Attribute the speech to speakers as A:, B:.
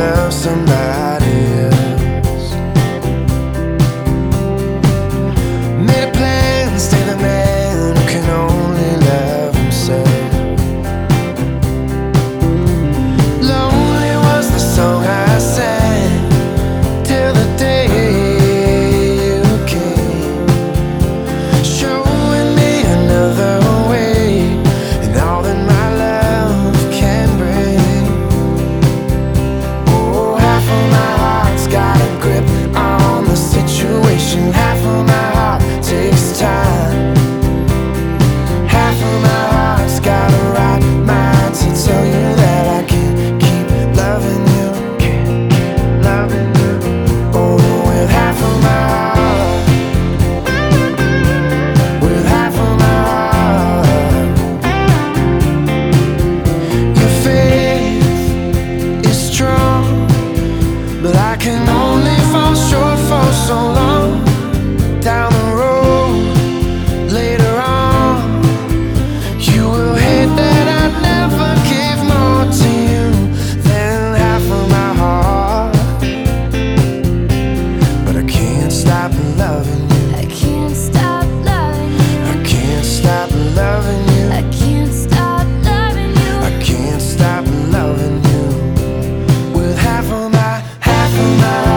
A: have somebody can tonight